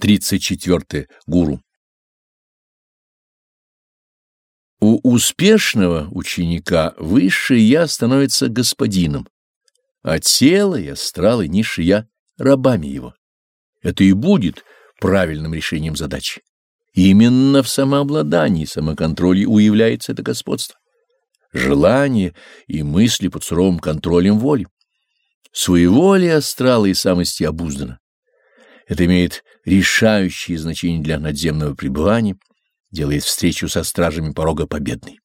34. Гуру. У успешного ученика высшее «я» становится господином, а тело и астралы низшее «я» — рабами его. Это и будет правильным решением задачи. Именно в самообладании, самоконтроле уявляется это господство. Желание и мысли под суровым контролем воли. Своеволие астрала и самости обуздано. Это имеет решающее значение для надземного пребывания, делает встречу со стражами порога победной.